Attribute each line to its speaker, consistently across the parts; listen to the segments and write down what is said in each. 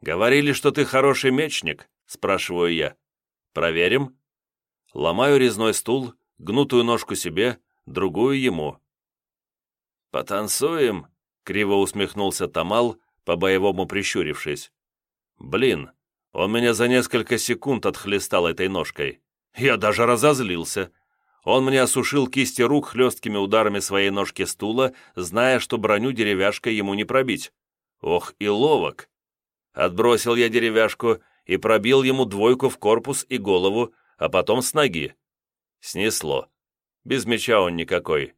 Speaker 1: «Говорили, что ты хороший мечник?» – спрашиваю я. «Проверим?» Ломаю резной стул, гнутую ножку себе, другую ему. «Потанцуем?» — криво усмехнулся Тамал, по-боевому прищурившись. «Блин, он меня за несколько секунд отхлестал этой ножкой. Я даже разозлился. Он мне осушил кисти рук хлесткими ударами своей ножки стула, зная, что броню деревяшкой ему не пробить. Ох, и ловок! Отбросил я деревяшку и пробил ему двойку в корпус и голову, а потом с ноги. Снесло. Без меча он никакой.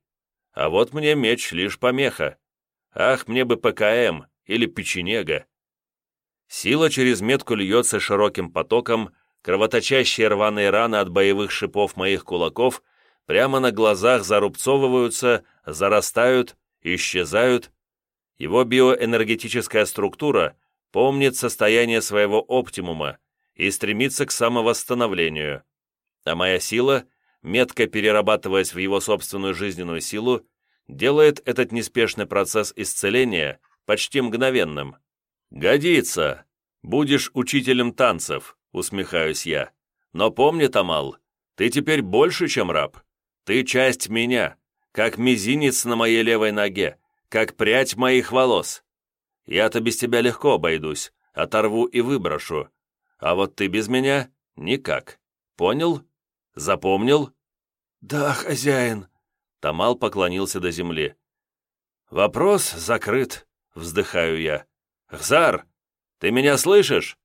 Speaker 1: А вот мне меч лишь помеха. Ах, мне бы ПКМ или печенега. Сила через метку льется широким потоком, кровоточащие рваные раны от боевых шипов моих кулаков прямо на глазах зарубцовываются, зарастают, исчезают. Его биоэнергетическая структура помнит состояние своего оптимума и стремится к самовосстановлению а моя сила, метко перерабатываясь в его собственную жизненную силу, делает этот неспешный процесс исцеления почти мгновенным. «Годится! Будешь учителем танцев», — усмехаюсь я. «Но помни, Тамал, ты теперь больше, чем раб. Ты часть меня, как мизинец на моей левой ноге, как прядь моих волос. Я-то без тебя легко обойдусь, оторву и выброшу. А вот ты без меня — никак. Понял?» Запомнил?» «Да, хозяин», — Тамал поклонился до земли. «Вопрос закрыт», — вздыхаю я. «Хзар, ты меня слышишь?»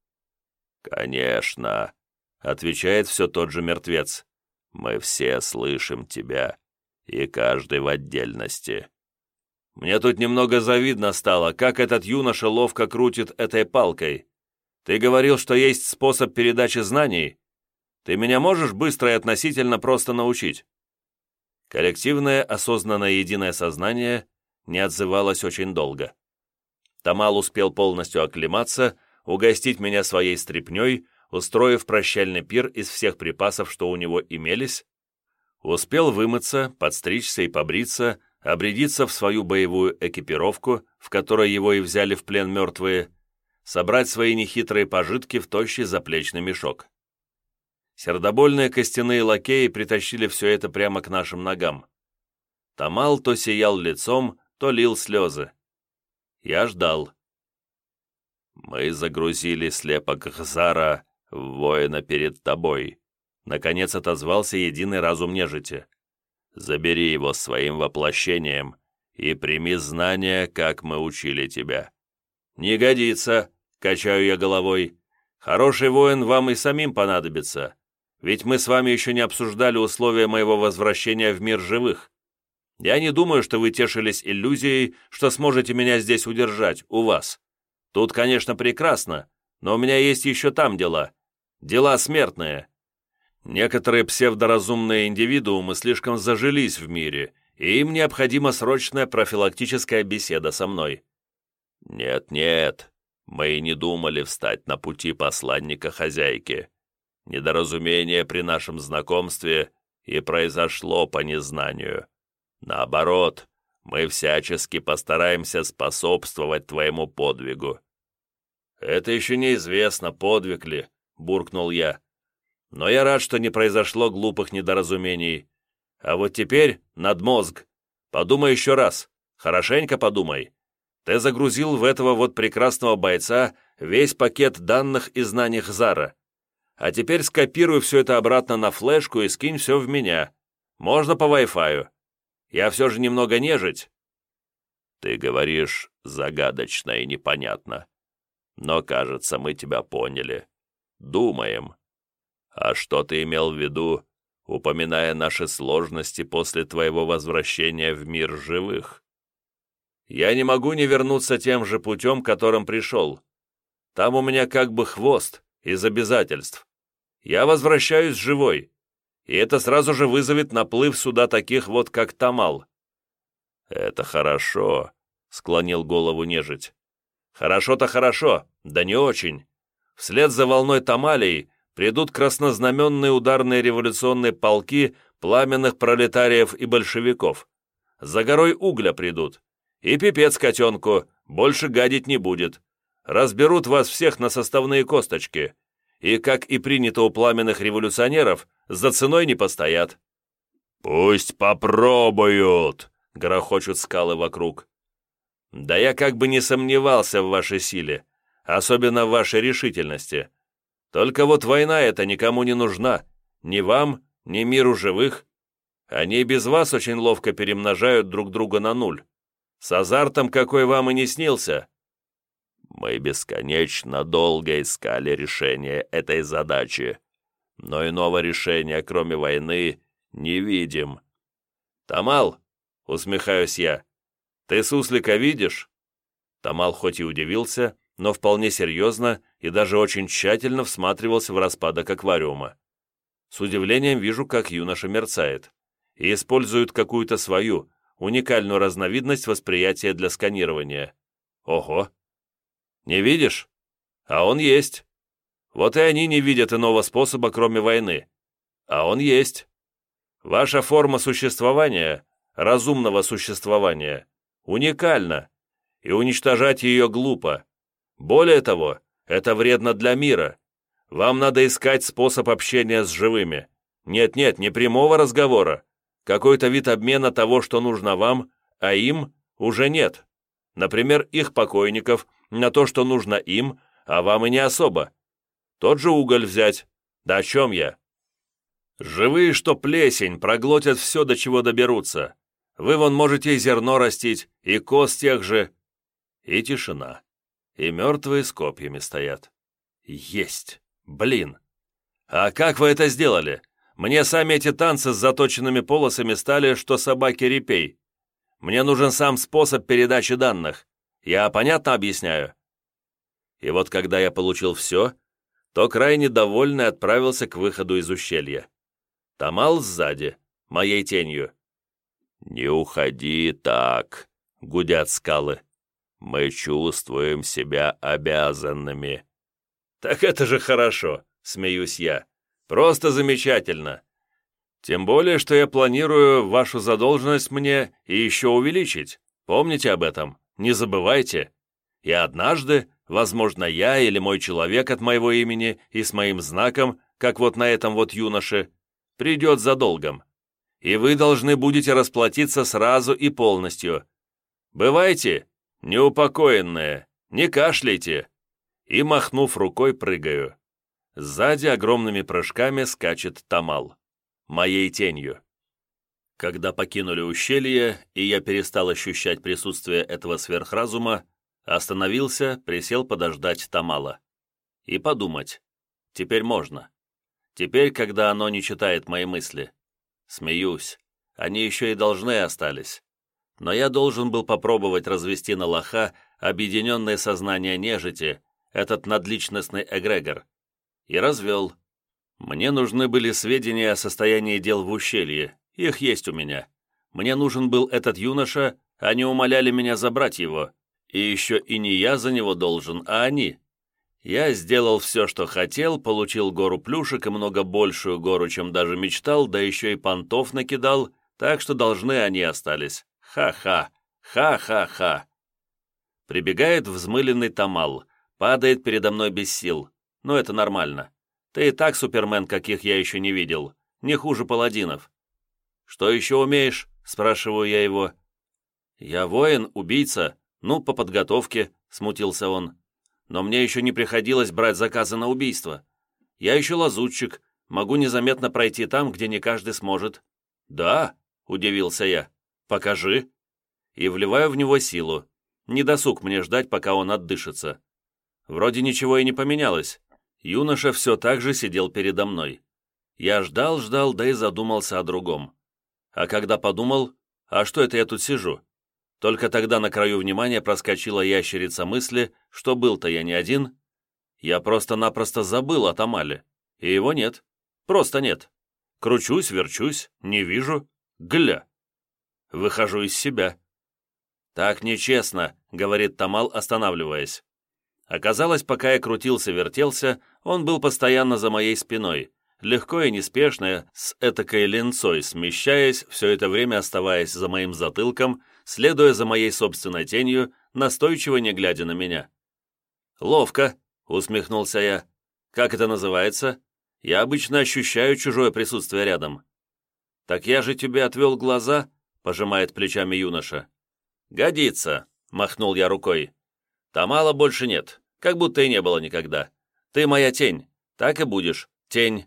Speaker 2: «Конечно», — отвечает все тот же мертвец. «Мы все слышим тебя, и каждый в отдельности».
Speaker 1: «Мне тут немного завидно стало, как этот юноша ловко крутит этой палкой. Ты говорил, что есть способ передачи знаний?» Ты меня можешь быстро и относительно просто научить?» Коллективное осознанное единое сознание не отзывалось очень долго. Тамал успел полностью оклематься, угостить меня своей стряпней, устроив прощальный пир из всех припасов, что у него имелись, успел вымыться, подстричься и побриться, обрядиться в свою боевую экипировку, в которой его и взяли в плен мертвые, собрать свои нехитрые пожитки в тощий заплечный мешок. Сердобольные костяные лакеи притащили все это прямо к нашим ногам. Тамал то сиял лицом, то лил слезы. Я ждал.
Speaker 2: «Мы загрузили слепок Хзара воина перед тобой», наконец отозвался единый разум нежити. «Забери его своим воплощением и прими знания, как мы учили тебя».
Speaker 1: «Не годится», — качаю я головой. «Хороший воин вам и самим понадобится. Ведь мы с вами еще не обсуждали условия моего возвращения в мир живых. Я не думаю, что вы тешились иллюзией, что сможете меня здесь удержать, у вас. Тут, конечно, прекрасно, но у меня есть еще там дела. Дела смертные. Некоторые псевдоразумные индивидуумы слишком зажились в мире, и им необходима срочная профилактическая беседа со мной.
Speaker 2: Нет-нет, мы и не думали встать на пути посланника хозяйки недоразумение при нашем знакомстве и произошло по незнанию. Наоборот, мы всячески постараемся способствовать твоему подвигу».
Speaker 1: «Это еще неизвестно, подвиг ли», — буркнул я. «Но я рад, что не произошло глупых недоразумений. А вот теперь над мозг. Подумай еще раз, хорошенько подумай. Ты загрузил в этого вот прекрасного бойца весь пакет данных и знаний Хзара. А теперь скопируй все это обратно на флешку и скинь все в меня. Можно по Wi-Fi. Я все же немного нежить».
Speaker 2: «Ты говоришь загадочно и непонятно. Но, кажется, мы тебя поняли. Думаем. А что ты имел в виду, упоминая наши сложности после твоего возвращения в мир живых?»
Speaker 1: «Я не могу не вернуться тем же путем, которым пришел. Там у меня как бы хвост из обязательств я возвращаюсь живой, и это сразу же вызовет наплыв сюда таких вот, как Тамал».
Speaker 2: «Это хорошо», — склонил голову нежить.
Speaker 1: «Хорошо-то хорошо, да не очень. Вслед за волной Тамалии придут краснознаменные ударные революционные полки пламенных пролетариев и большевиков. За горой угля придут. И пипец котенку, больше гадить не будет. разберут вас всех на составные косточки, и, как и принято у пламенных революционеров, за ценой не постоят».
Speaker 2: «Пусть попробуют!» — грохочут скалы вокруг.
Speaker 1: «Да я как бы не сомневался в вашей силе, особенно в вашей решительности. Только вот война эта никому не нужна, ни вам, ни миру живых. Они без вас очень ловко перемножают друг друга на нуль. С азартом, какой вам и не снился.
Speaker 2: Мы бесконечно долго искали решение этой задачи, но иного решения, кроме войны, не видим.
Speaker 1: «Тамал!» — усмехаюсь я. «Ты суслика видишь?» Тамал хоть и удивился, но вполне серьезно и даже очень тщательно всматривался в распадок аквариума. С удивлением вижу, как юноша мерцает и использует какую-то свою, уникальную разновидность восприятия для сканирования. Ого! Не видишь? А он есть. Вот и они не видят иного способа, кроме войны. А он есть. Ваша форма существования, разумного существования, уникальна, и уничтожать ее глупо. Более того, это вредно для мира. Вам надо искать способ общения с живыми. Нет-нет, не прямого разговора. Какой-то вид обмена того, что нужно вам, а им уже нет. Например, их покойников на то, что нужно им, а вам и не особо. Тот же уголь взять. Да о чем я? Живые, что плесень, проглотят все, до чего доберутся. Вы вон можете и зерно растить, и кост тех же. И тишина. И мертвые с копьями стоят. Есть. Блин. А как вы это сделали? Мне сами эти танцы с заточенными полосами стали, что собаки репей. Мне нужен сам способ передачи данных. Я понятно объясняю? И вот когда я получил все, то крайне довольный отправился к выходу из ущелья. Тамал сзади, моей тенью.
Speaker 2: «Не уходи так», — гудят скалы. «Мы чувствуем себя обязанными».
Speaker 1: «Так это же хорошо», — смеюсь я. «Просто замечательно. Тем более, что я планирую вашу задолженность мне и еще увеличить. Помните об этом, не забывайте. И однажды, возможно, я или мой человек от моего имени и с моим знаком, как вот на этом вот юноше, придет за долгом. И вы должны будете расплатиться сразу и полностью. Бывайте, неупокоенные, не кашляйте. И, махнув рукой, прыгаю. Сзади огромными прыжками скачет Тамал. Моей тенью. Когда покинули ущелье, и я перестал ощущать присутствие этого сверхразума, остановился, присел подождать Тамала. И подумать. Теперь можно. Теперь, когда оно не читает мои мысли. Смеюсь. Они еще и должны остались. Но я должен был попробовать развести на лоха объединенное сознание нежити, этот надличностный эгрегор. И развел. Мне нужны были сведения о состоянии дел в ущелье. Их есть у меня. Мне нужен был этот юноша, они умоляли меня забрать его. И еще и не я за него должен, а они. Я сделал все, что хотел, получил гору плюшек и много большую гору, чем даже мечтал, да еще и понтов накидал, так что должны они остались. Ха-ха, ха-ха-ха. Прибегает взмыленный Тамал, падает передо мной без сил. Но это нормально. Ты и так супермен, каких я еще не видел. Не хуже паладинов. «Что еще умеешь?» – спрашиваю я его. «Я воин, убийца, ну, по подготовке», – смутился он но мне еще не приходилось брать заказы на убийство. Я еще лазутчик, могу незаметно пройти там, где не каждый сможет». «Да», — удивился я, — «покажи». И вливаю в него силу. Не досуг мне ждать, пока он отдышится. Вроде ничего и не поменялось. Юноша все так же сидел передо мной. Я ждал-ждал, да и задумался о другом. А когда подумал, а что это я тут сижу? Только тогда на краю внимания проскочила ящерица мысли, что был-то я не один. Я просто-напросто забыл о Тамале. И его нет. Просто нет. Кручусь, верчусь, не вижу. Гля. Выхожу из себя. «Так нечестно», — говорит Тамал, останавливаясь. Оказалось, пока я крутился-вертелся, он был постоянно за моей спиной, легко и неспешно, с этакой ленцой, смещаясь, все это время оставаясь за моим затылком, следуя за моей собственной тенью, настойчиво не глядя на меня. «Ловко», — усмехнулся я. «Как это называется? Я обычно ощущаю чужое присутствие рядом». «Так я же тебе отвел глаза», — пожимает плечами юноша. «Годится», — махнул я рукой. «Тамала больше нет, как будто и не было никогда. Ты моя тень, так и будешь, тень.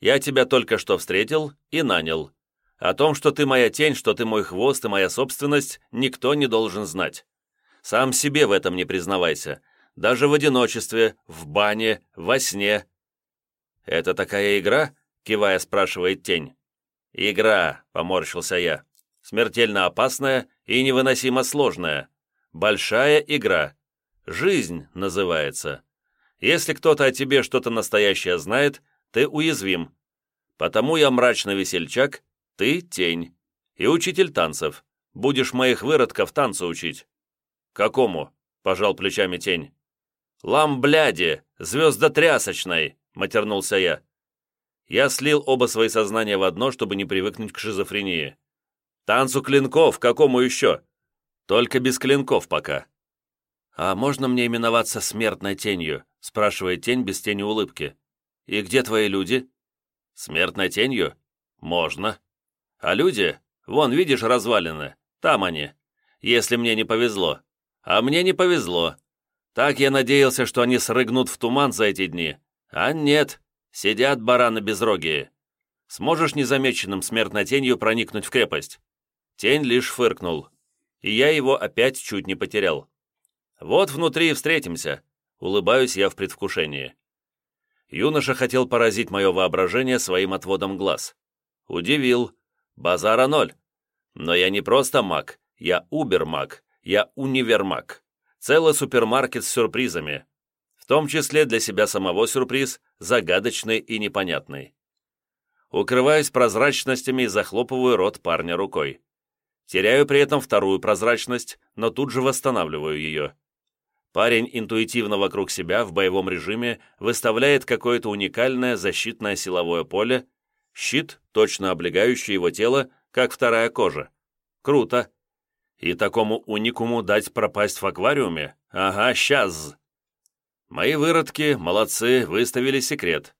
Speaker 1: Я тебя только что встретил и нанял. О том, что ты моя тень, что ты мой хвост и моя собственность, никто не должен знать. Сам себе в этом не признавайся, даже в одиночестве, в бане, во сне». «Это такая игра?» — кивая спрашивает тень. «Игра», — поморщился я. «Смертельно опасная и невыносимо сложная. Большая игра. Жизнь называется. Если кто-то о тебе что-то настоящее знает, ты уязвим. Потому я мрачный весельчак, ты тень. И учитель танцев. Будешь моих выродков танцу учить». «Какому?» — пожал плечами тень. «Ламбляди, звездотрясочной!» — матернулся я. Я слил оба свои сознания в одно, чтобы не привыкнуть к шизофрении. «Танцу клинков, какому еще?» «Только без клинков пока». «А можно мне именоваться смертной тенью?» — спрашивает тень без тени улыбки. «И где твои люди?» «Смертной тенью? Можно. А люди? Вон, видишь, развалины. Там они. Если мне не повезло. А мне не повезло. Так я надеялся, что они срыгнут в туман за эти дни. А нет, сидят бараны безрогие. Сможешь незамеченным смертной тенью проникнуть в крепость?» Тень лишь фыркнул. И я его опять чуть не потерял. «Вот внутри и встретимся», — улыбаюсь я в предвкушении. Юноша хотел поразить мое воображение своим отводом глаз. Удивил. Базара ноль. Но я не просто маг, я убер-маг, я универмаг. Целый супермаркет с сюрпризами. В том числе для себя самого сюрприз, загадочный и непонятный. Укрываюсь прозрачностями и захлопываю рот парня рукой. Теряю при этом вторую прозрачность, но тут же восстанавливаю ее. Парень интуитивно вокруг себя в боевом режиме выставляет какое-то уникальное защитное силовое поле, щит, точно облегающий его тело, как вторая кожа. Круто. И такому уникуму дать пропасть в аквариуме? Ага, сейчас. Мои выродки, молодцы, выставили секрет.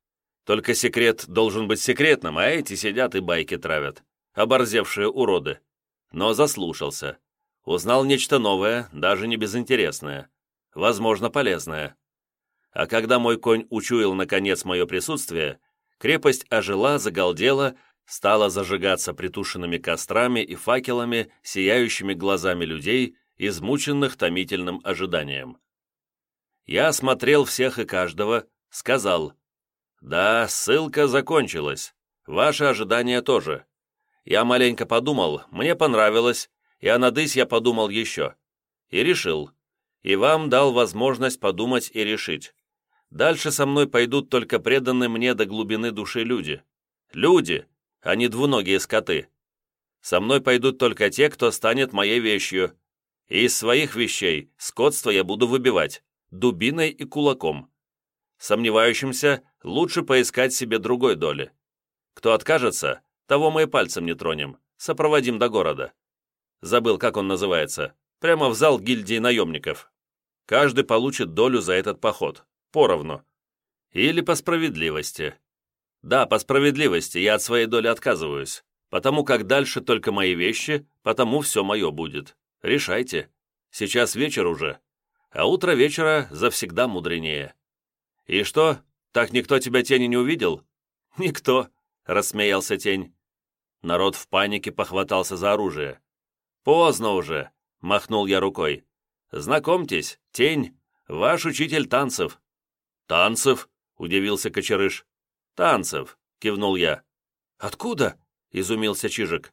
Speaker 1: Только секрет должен быть секретным, а эти сидят и байки травят. Оборзевшие уроды. Но заслушался. Узнал нечто новое, даже не безинтересное. Возможно, полезное. А когда мой конь учуял наконец мое присутствие, крепость ожила, загалдела, стала зажигаться притушенными кострами и факелами, сияющими глазами людей, измученных томительным ожиданием. Я осмотрел всех и каждого, сказал, «Да, ссылка закончилась, ваше ожидание тоже. Я маленько подумал, мне понравилось, и о надысь я подумал еще. И решил. И вам дал возможность подумать и решить. Дальше со мной пойдут только преданные мне до глубины души люди. Люди, а не двуногие скоты. Со мной пойдут только те, кто станет моей вещью. И из своих вещей скотство я буду выбивать, дубиной и кулаком. Сомневающимся лучше поискать себе другой доли. Кто откажется, того мы и пальцем не тронем, сопроводим до города. Забыл, как он называется. Прямо в зал гильдии наемников. Каждый получит долю за этот поход, поровну. Или по справедливости. Да, по справедливости я от своей доли отказываюсь, потому как дальше только мои вещи, потому все мое будет. Решайте. Сейчас вечер уже, а утро вечера завсегда мудренее. И что, так никто тебя тени не увидел? Никто, рассмеялся тень. Народ в панике похватался за оружие. Поздно уже, махнул я рукой. Знакомьтесь, тень, ваш учитель танцев. Танцев? удивился Кочерыш. «Танцев», — кивнул я. «Откуда?» — изумился Чижик.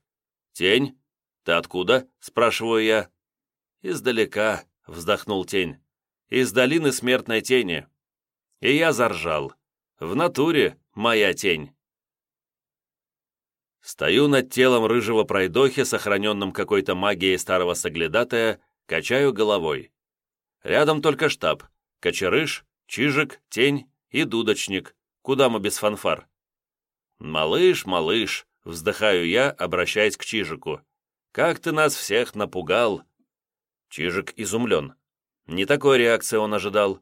Speaker 1: «Тень? Ты откуда?» — спрашиваю я. «Издалека», — вздохнул тень. «Из долины смертной тени». И я заржал. «В натуре моя тень». Стою над телом рыжего пройдохи, сохраненным какой-то магией старого соглядатая, качаю головой. Рядом только штаб. Кочерыш, Чижик, Тень и Дудочник. Куда мы без фанфар?» «Малыш, малыш», — вздыхаю я, обращаясь к Чижику. «Как ты нас всех напугал!» Чижик изумлен. Не такой реакции он ожидал.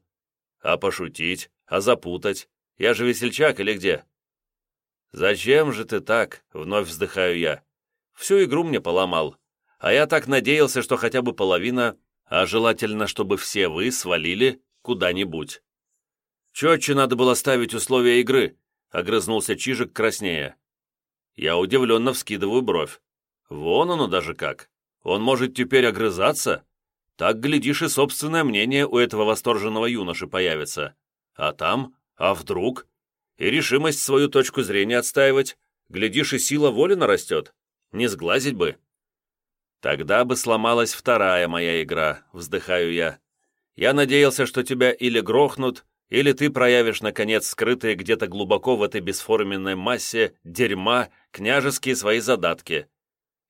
Speaker 1: А пошутить? А запутать? Я же весельчак или где?» «Зачем же ты так?» — вновь вздыхаю я. «Всю игру мне поломал. А я так надеялся, что хотя бы половина, а желательно, чтобы все вы свалили куда-нибудь». «Четче надо было ставить условия игры», — огрызнулся Чижик краснее. Я удивленно вскидываю бровь. Вон оно даже как. Он может теперь огрызаться? Так, глядишь, и собственное мнение у этого восторженного юноши появится. А там? А вдруг? И решимость свою точку зрения отстаивать. Глядишь, и сила воли нарастет. Не сглазить бы. Тогда бы сломалась вторая моя игра, вздыхаю я. Я надеялся, что тебя или грохнут, или ты проявишь, наконец, скрытые где-то глубоко в этой бесформенной массе дерьма княжеские свои задатки.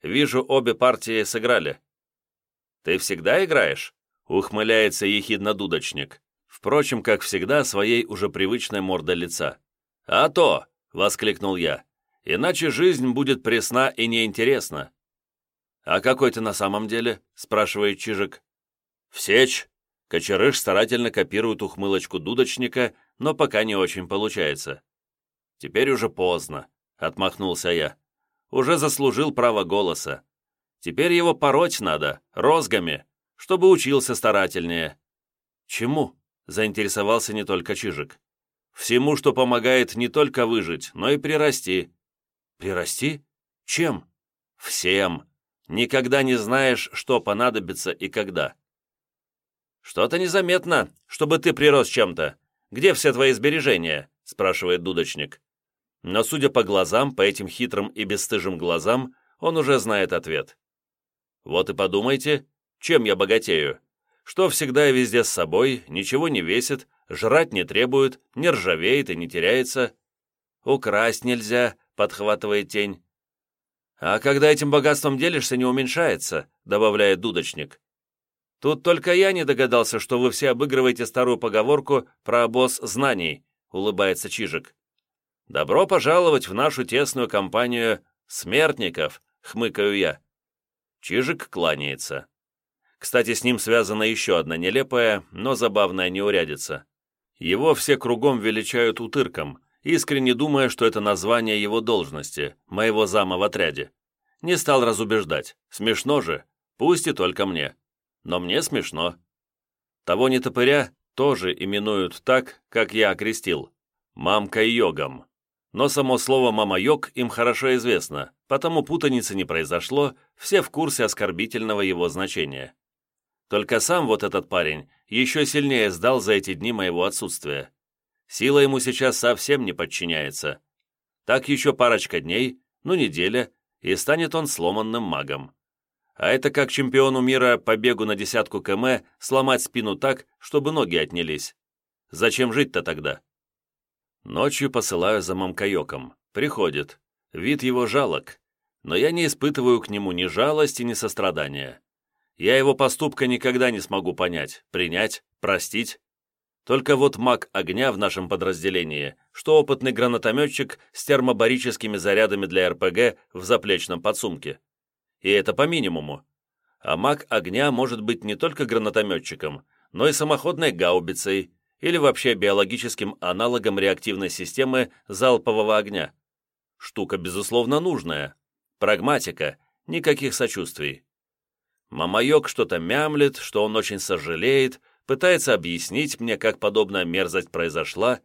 Speaker 1: Вижу, обе партии сыграли. Ты всегда играешь? Ухмыляется ехидно-дудочник. Впрочем, как всегда, своей уже привычной мордой лица. «А то!» — воскликнул я. «Иначе жизнь будет пресна и неинтересна». «А какой ты на самом деле?» — спрашивает Чижик. «В сечь», Кочерыш старательно копирует ухмылочку дудочника, но пока не очень получается. «Теперь уже поздно», — отмахнулся я. «Уже заслужил право голоса. Теперь его пороть надо, розгами, чтобы учился старательнее». «Чему?» — заинтересовался не только Чижик. «Всему, что помогает не только выжить, но и прирасти». «Прирасти? Чем?» «Всем. Никогда не знаешь, что понадобится и когда». «Что-то незаметно, чтобы ты прирос чем-то. Где все твои сбережения?» – спрашивает дудочник. Но, судя по глазам, по этим хитрым и бесстыжим глазам, он уже знает ответ. «Вот и подумайте, чем я богатею? Что всегда и везде с собой, ничего не весит, жрать не требует, не ржавеет и не теряется. Украсть нельзя», — подхватывает тень. «А когда этим богатством делишься, не уменьшается», — добавляет дудочник. Тут только я не догадался, что вы все обыгрываете старую поговорку про обоз знаний», — улыбается Чижик. «Добро пожаловать в нашу тесную компанию смертников», — хмыкаю я. Чижик кланяется. Кстати, с ним связана еще одна нелепая, но забавная неурядица. Его все кругом величают утырком, искренне думая, что это название его должности, моего зама в отряде. Не стал разубеждать. Смешно же, пусть и только мне но мне смешно. Того нетопыря тоже именуют так, как я окрестил, мамка-йогом. Но само слово «мама-йог» им хорошо известно, потому путаницы не произошло, все в курсе оскорбительного его значения. Только сам вот этот парень еще сильнее сдал за эти дни моего отсутствия. Сила ему сейчас совсем не подчиняется. Так еще парочка дней, ну неделя, и станет он сломанным магом. А это как чемпиону мира по бегу на десятку км сломать спину так, чтобы ноги отнялись. Зачем жить-то тогда? Ночью посылаю за мамкайоком. Приходит. Вид его жалок. Но я не испытываю к нему ни жалости, ни сострадания. Я его поступка никогда не смогу понять, принять, простить. Только вот маг огня в нашем подразделении, что опытный гранатометчик с термобарическими зарядами для РПГ в заплечном подсумке и это по минимуму. А маг огня может быть не только гранатометчиком, но и самоходной гаубицей или вообще биологическим аналогом реактивной системы залпового огня. Штука, безусловно, нужная. Прагматика, никаких сочувствий. Мамаек что-то мямлет, что он очень сожалеет, пытается объяснить мне, как подобная мерзость произошла.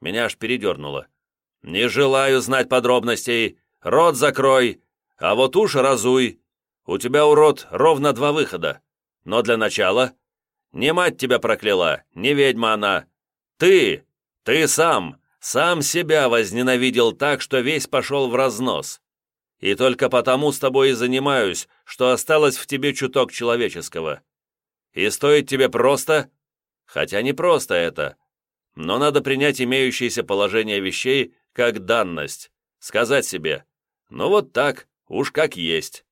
Speaker 1: Меня аж передернуло. «Не желаю знать подробностей! Рот закрой! А вот уши разуй. У тебя, урод, ровно два выхода. Но для начала... Не мать тебя прокляла, не ведьма она. Ты, ты сам, сам себя возненавидел так, что весь пошел в разнос. И только потому с тобой и занимаюсь, что осталось в тебе чуток человеческого. И стоит тебе просто... Хотя не просто это. Но надо принять имеющееся положение вещей как данность. Сказать себе, ну вот так, Уж как есть.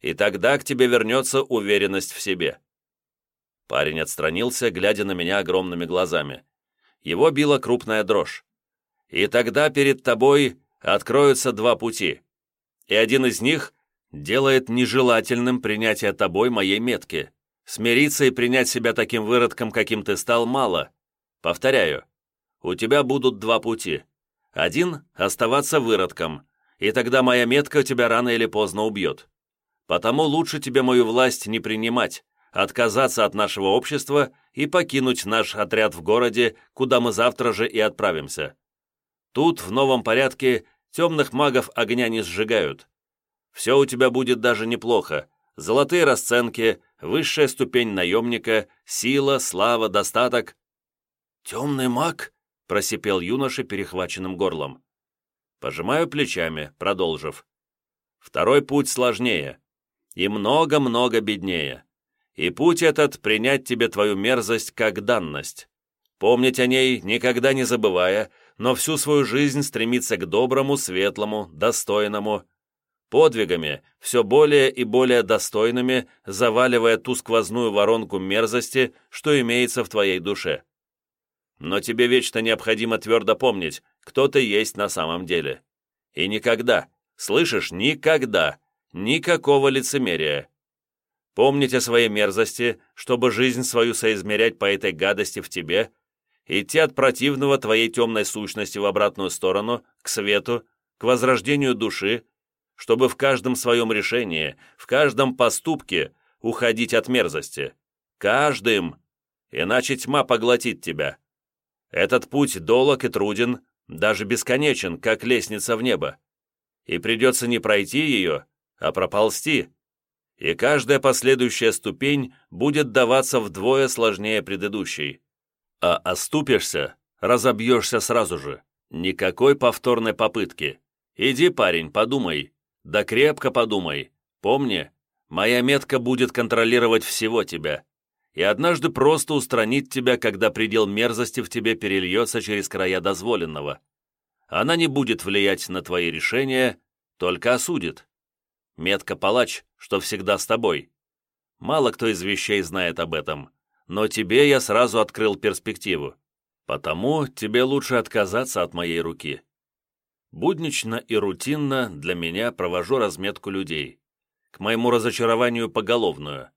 Speaker 1: И тогда к тебе вернется уверенность в себе». Парень отстранился, глядя на меня огромными глазами. Его била крупная дрожь. «И тогда перед тобой откроются два пути. И один из них делает нежелательным принятие тобой моей метки. Смириться и принять себя таким выродком, каким ты стал, мало. Повторяю, у тебя будут два пути. Один — оставаться выродком, и тогда моя метка тебя рано или поздно убьет. Потому лучше тебе мою власть не принимать, отказаться от нашего общества и покинуть наш отряд в городе, куда мы завтра же и отправимся. Тут, в новом порядке, темных магов огня не сжигают. Все у тебя будет даже неплохо. Золотые расценки, высшая ступень наемника, сила, слава, достаток. «Темный маг?» — просипел юноша перехваченным горлом. Пожимаю плечами, продолжив. Второй путь сложнее и много-много беднее. И путь этот — принять тебе твою мерзость как данность. Помнить о ней, никогда не забывая, но всю свою жизнь стремиться к доброму, светлому, достойному, подвигами, все более и более достойными, заваливая ту сквозную воронку мерзости, что имеется в твоей душе. Но тебе вечно необходимо твердо помнить, кто ты есть на самом деле. И никогда, слышишь, никогда, никакого лицемерия. Помнить о своей мерзости, чтобы жизнь свою соизмерять по этой гадости в тебе, идти от противного твоей темной сущности в обратную сторону, к свету, к возрождению души, чтобы в каждом своем решении, в каждом поступке уходить от мерзости. Каждым! Иначе тьма поглотит тебя. Этот путь долог и труден, даже бесконечен, как лестница в небо. И придется не пройти ее, а проползти. И каждая последующая ступень будет даваться вдвое сложнее предыдущей. А оступишься, разобьешься сразу же. Никакой повторной попытки. Иди, парень, подумай. Да крепко подумай. Помни, моя метка будет контролировать всего тебя. И однажды просто устранить тебя, когда предел мерзости в тебе перельется через края дозволенного. Она не будет влиять на твои решения, только осудит. Метка палач, что всегда с тобой. Мало кто из вещей знает об этом но тебе я сразу открыл перспективу. Потому тебе лучше отказаться от моей руки. Буднично и рутинно для меня провожу разметку людей. К моему разочарованию поголовную.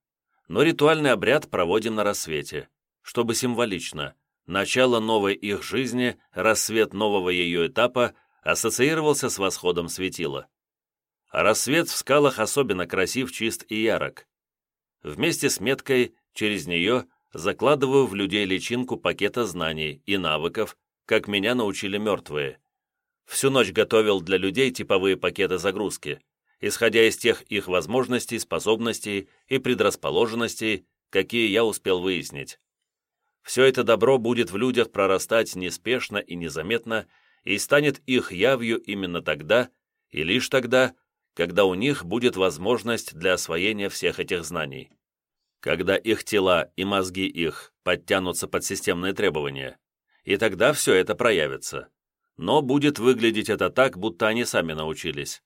Speaker 1: Но ритуальный обряд проводим на рассвете, чтобы символично. Начало новой их жизни, рассвет нового ее этапа ассоциировался с восходом светила. А рассвет в скалах особенно красив, чист и ярок. Вместе с меткой через нее закладываю в людей личинку пакета знаний и навыков, как меня научили мертвые. Всю ночь готовил для людей типовые пакеты загрузки, исходя из тех их возможностей, способностей и предрасположенностей, какие я успел выяснить. Все это добро будет в людях прорастать неспешно и незаметно и станет их явью именно тогда и лишь тогда, когда у них будет возможность для освоения всех этих знаний когда их тела и мозги их подтянутся под системные требования, и тогда все это проявится. Но будет выглядеть это так, будто они сами научились.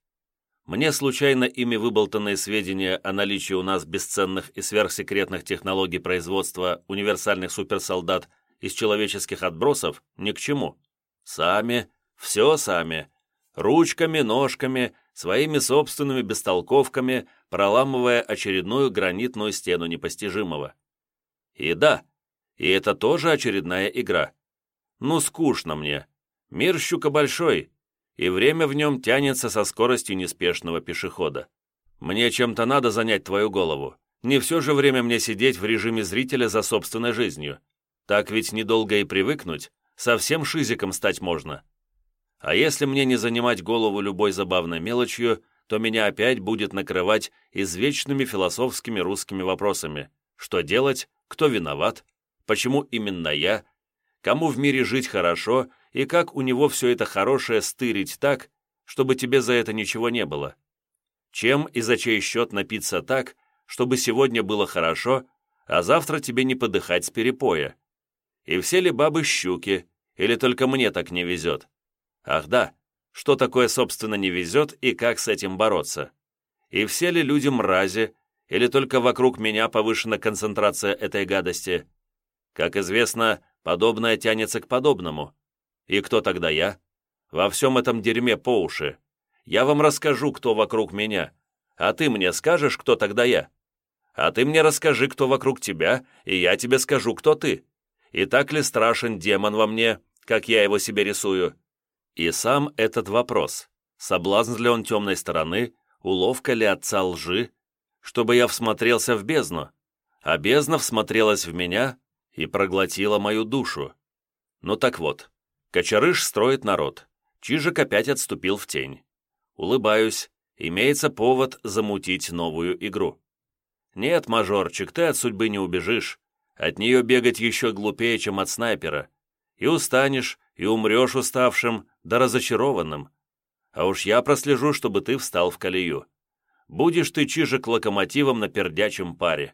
Speaker 1: Мне случайно ими выболтанные сведения о наличии у нас бесценных и сверхсекретных технологий производства универсальных суперсолдат из человеческих отбросов ни к чему. Сами, все сами, ручками, ножками, своими собственными бестолковками, проламывая очередную гранитную стену непостижимого. И да, и это тоже очередная игра. Ну, скучно мне. Мир щука большой, и время в нем тянется со скоростью неспешного пешехода. Мне чем-то надо занять твою голову. Не все же время мне сидеть в режиме зрителя за собственной жизнью. Так ведь недолго и привыкнуть, совсем шизиком стать можно. А если мне не занимать голову любой забавной мелочью, то меня опять будет накрывать извечными философскими русскими вопросами. Что делать? Кто виноват? Почему именно я? Кому в мире жить хорошо? И как у него все это хорошее стырить так, чтобы тебе за это ничего не было? Чем и за чей счет напиться так, чтобы сегодня было хорошо, а завтра тебе не подыхать с перепоя? И все ли бабы щуки, или только мне так не везет? Ах да, что такое, собственно, не везет и как с этим бороться? И все ли люди мрази, или только вокруг меня повышена концентрация этой гадости? Как известно, подобное тянется к подобному. И кто тогда я? Во всем этом дерьме по уши. Я вам расскажу, кто вокруг меня, а ты мне скажешь, кто тогда я. А ты мне расскажи, кто вокруг тебя, и я тебе скажу, кто ты. и так ли страшен демон во мне, как я его себе рисую. И сам этот вопрос, соблазн ли он темной стороны, уловка ли отца лжи, чтобы я всмотрелся в бездну, а бездна всмотрелась в меня и проглотила мою душу. Ну так вот, Кочерыш строит народ, Чижик опять отступил в тень. Улыбаюсь, имеется повод замутить новую игру. Нет, мажорчик, ты от судьбы не убежишь, от нее бегать еще глупее, чем от снайпера. И устанешь, и умрешь уставшим, да разочарованным. А уж я прослежу, чтобы ты встал в колею. Будешь ты чижик локомотивом на пердячем паре.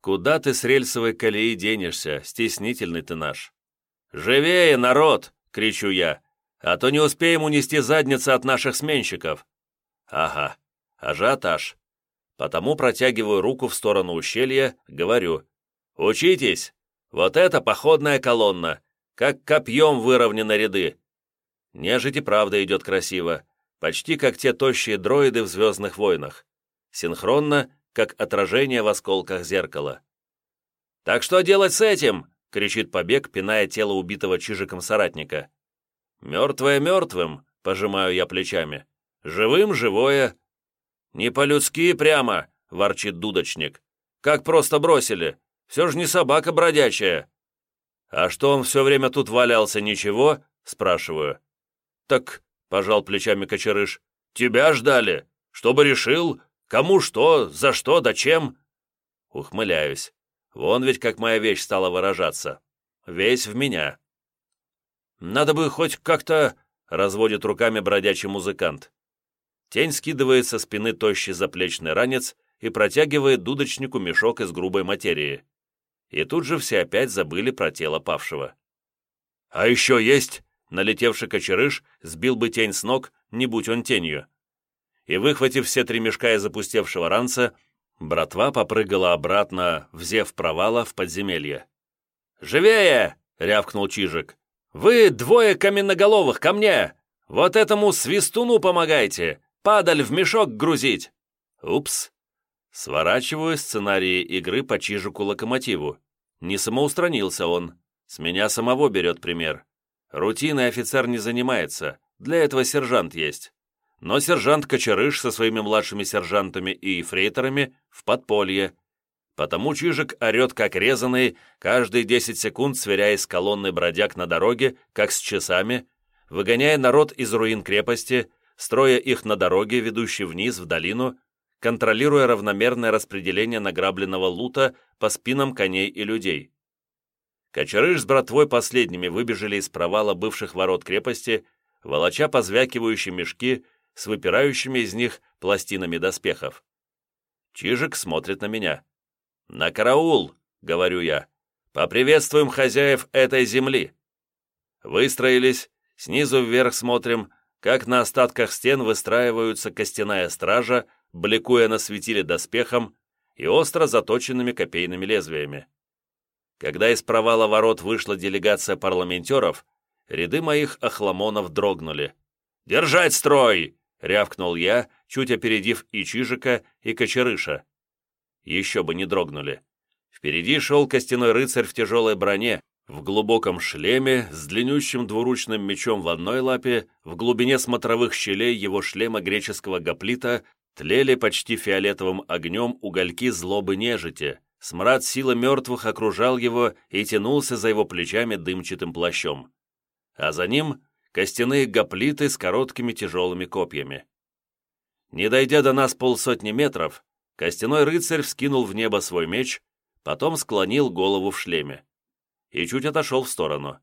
Speaker 1: Куда ты с рельсовой колеи денешься, стеснительный ты наш? «Живее, народ!» — кричу я. «А то не успеем унести задницы от наших сменщиков». Ага, ажиотаж. Потому протягиваю руку в сторону ущелья, говорю. «Учитесь! Вот это походная колонна! Как копьем выровнены ряды!» Нежить и правда идет красиво, почти как те тощие дроиды в «Звездных войнах». Синхронно, как отражение в осколках зеркала. «Так что делать с этим?» — кричит побег, пиная тело убитого чижиком соратника. «Мертвое мертвым», — пожимаю я плечами. «Живым живое». «Не по-людски прямо», — ворчит дудочник. «Как просто бросили. Все же не собака бродячая». «А что он все время тут валялся, ничего?» — спрашиваю. «Так», — пожал плечами Кочерыш, — «тебя ждали. Чтобы решил, кому что, за что, да чем?» Ухмыляюсь. Вон ведь как моя вещь стала выражаться. Весь в меня. «Надо бы хоть как-то...» — разводит руками бродячий музыкант. Тень скидывает со спины тощий заплечный ранец и протягивает дудочнику мешок из грубой материи и тут же все опять забыли про тело павшего. «А еще есть!» — налетевший кочерыш сбил бы тень с ног, не будь он тенью. И, выхватив все три мешка из запустевшего ранца, братва попрыгала обратно, взев провала в подземелье. «Живее!» — рявкнул Чижик. «Вы двое каменноголовых, ко мне! Вот этому свистуну помогайте! Падаль в мешок грузить!» «Упс!» Сворачиваю сценарии игры по Чижику-локомотиву. Не самоустранился он. С меня самого берет пример. Рутиной офицер не занимается, для этого сержант есть. Но сержант Кочерыш со своими младшими сержантами и эфрейторами в подполье. Потому Чижик орет как резанный, каждые 10 секунд сверяясь с колонной бродяг на дороге, как с часами, выгоняя народ из руин крепости, строя их на дороге, ведущей вниз в долину, контролируя равномерное распределение награбленного лута по спинам коней и людей. Кочерыш с братвой последними выбежали из провала бывших ворот крепости, волоча позвякивающие мешки с выпирающими из них пластинами доспехов. Чижик смотрит на меня. «На караул!» — говорю я. «Поприветствуем хозяев этой земли!» Выстроились, снизу вверх смотрим, как на остатках стен выстраиваются костяная стража, бликуя на светиле доспехом и остро заточенными копейными лезвиями. Когда из провала ворот вышла делегация парламентеров, ряды моих охламонов дрогнули. «Держать строй!» — рявкнул я, чуть опередив и Чижика, и Кочерыша. Еще бы не дрогнули. Впереди шел костяной рыцарь в тяжелой броне, в глубоком шлеме, с длиннющим двуручным мечом в одной лапе, в глубине смотровых щелей его шлема греческого гоплита Тлели почти фиолетовым огнем угольки злобы нежити, смрад силы мертвых окружал его и тянулся за его плечами дымчатым плащом. А за ним костяные гоплиты с короткими тяжелыми копьями. Не дойдя до нас полсотни метров, костяной рыцарь вскинул в небо свой меч, потом склонил голову в шлеме и чуть отошел в сторону.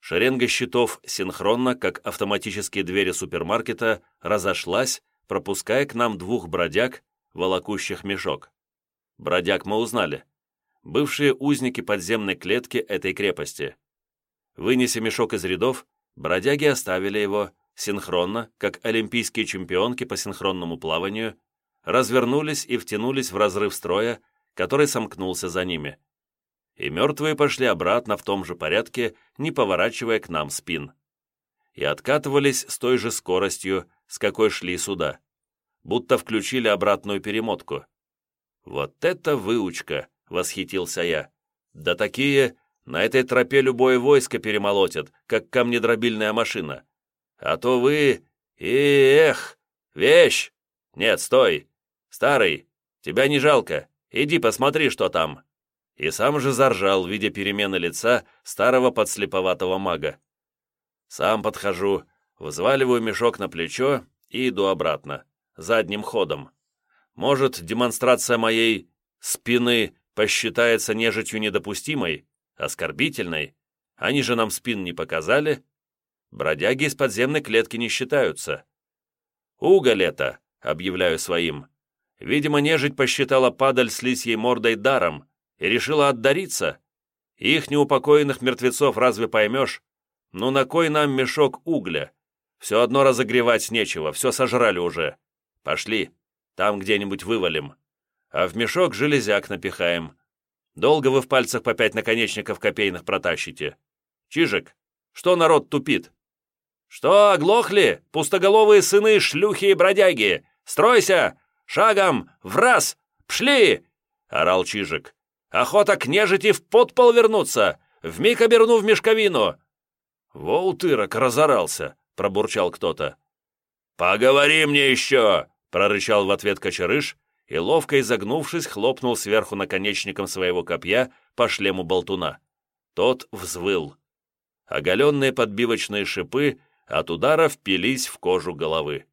Speaker 1: Шеренга щитов синхронно, как автоматические двери супермаркета, разошлась, пропуская к нам двух бродяг, волокущих мешок. Бродяг мы узнали. Бывшие узники подземной клетки этой крепости. Вынеся мешок из рядов, бродяги оставили его, синхронно, как олимпийские чемпионки по синхронному плаванию, развернулись и втянулись в разрыв строя, который сомкнулся за ними. И мертвые пошли обратно в том же порядке, не поворачивая к нам спин. И откатывались с той же скоростью, с какой шли сюда. Будто включили обратную перемотку. «Вот это выучка!» — восхитился я. «Да такие На этой тропе любое войско перемолотит, как камнедробильная машина. А то вы... И эх! Вещь! Нет, стой! Старый, тебя не жалко. Иди посмотри, что там!» И сам же заржал, видя перемены лица старого подслеповатого мага. Сам подхожу, взваливаю мешок на плечо и иду обратно, задним ходом. Может, демонстрация моей спины посчитается нежитью недопустимой, оскорбительной? Они же нам спин не показали. Бродяги из подземной клетки не считаются. Уголь это, объявляю своим. Видимо, нежить посчитала падаль с лисьей мордой даром и решила отдариться. Их неупокоенных мертвецов разве поймешь? Ну на кой нам мешок угля? Все одно разогревать нечего, все сожрали уже. Пошли, там где-нибудь вывалим. А в мешок железяк напихаем. Долго вы в пальцах по пять наконечников копейных протащите. Чижик, что народ тупит? Что, оглохли, пустоголовые сыны, шлюхи и бродяги? Стройся! Шагом! В раз! Пшли!» — орал Чижик. «Охота к нежити в подпол вернуться! Вмиг оберну в мешковину!» «Во утырок разорался!» — пробурчал кто-то. «Поговори мне еще!» — прорычал в ответ кочерыш и, ловко изогнувшись, хлопнул сверху наконечником своего копья по шлему болтуна. Тот взвыл. Оголенные подбивочные шипы от удара впились в кожу головы.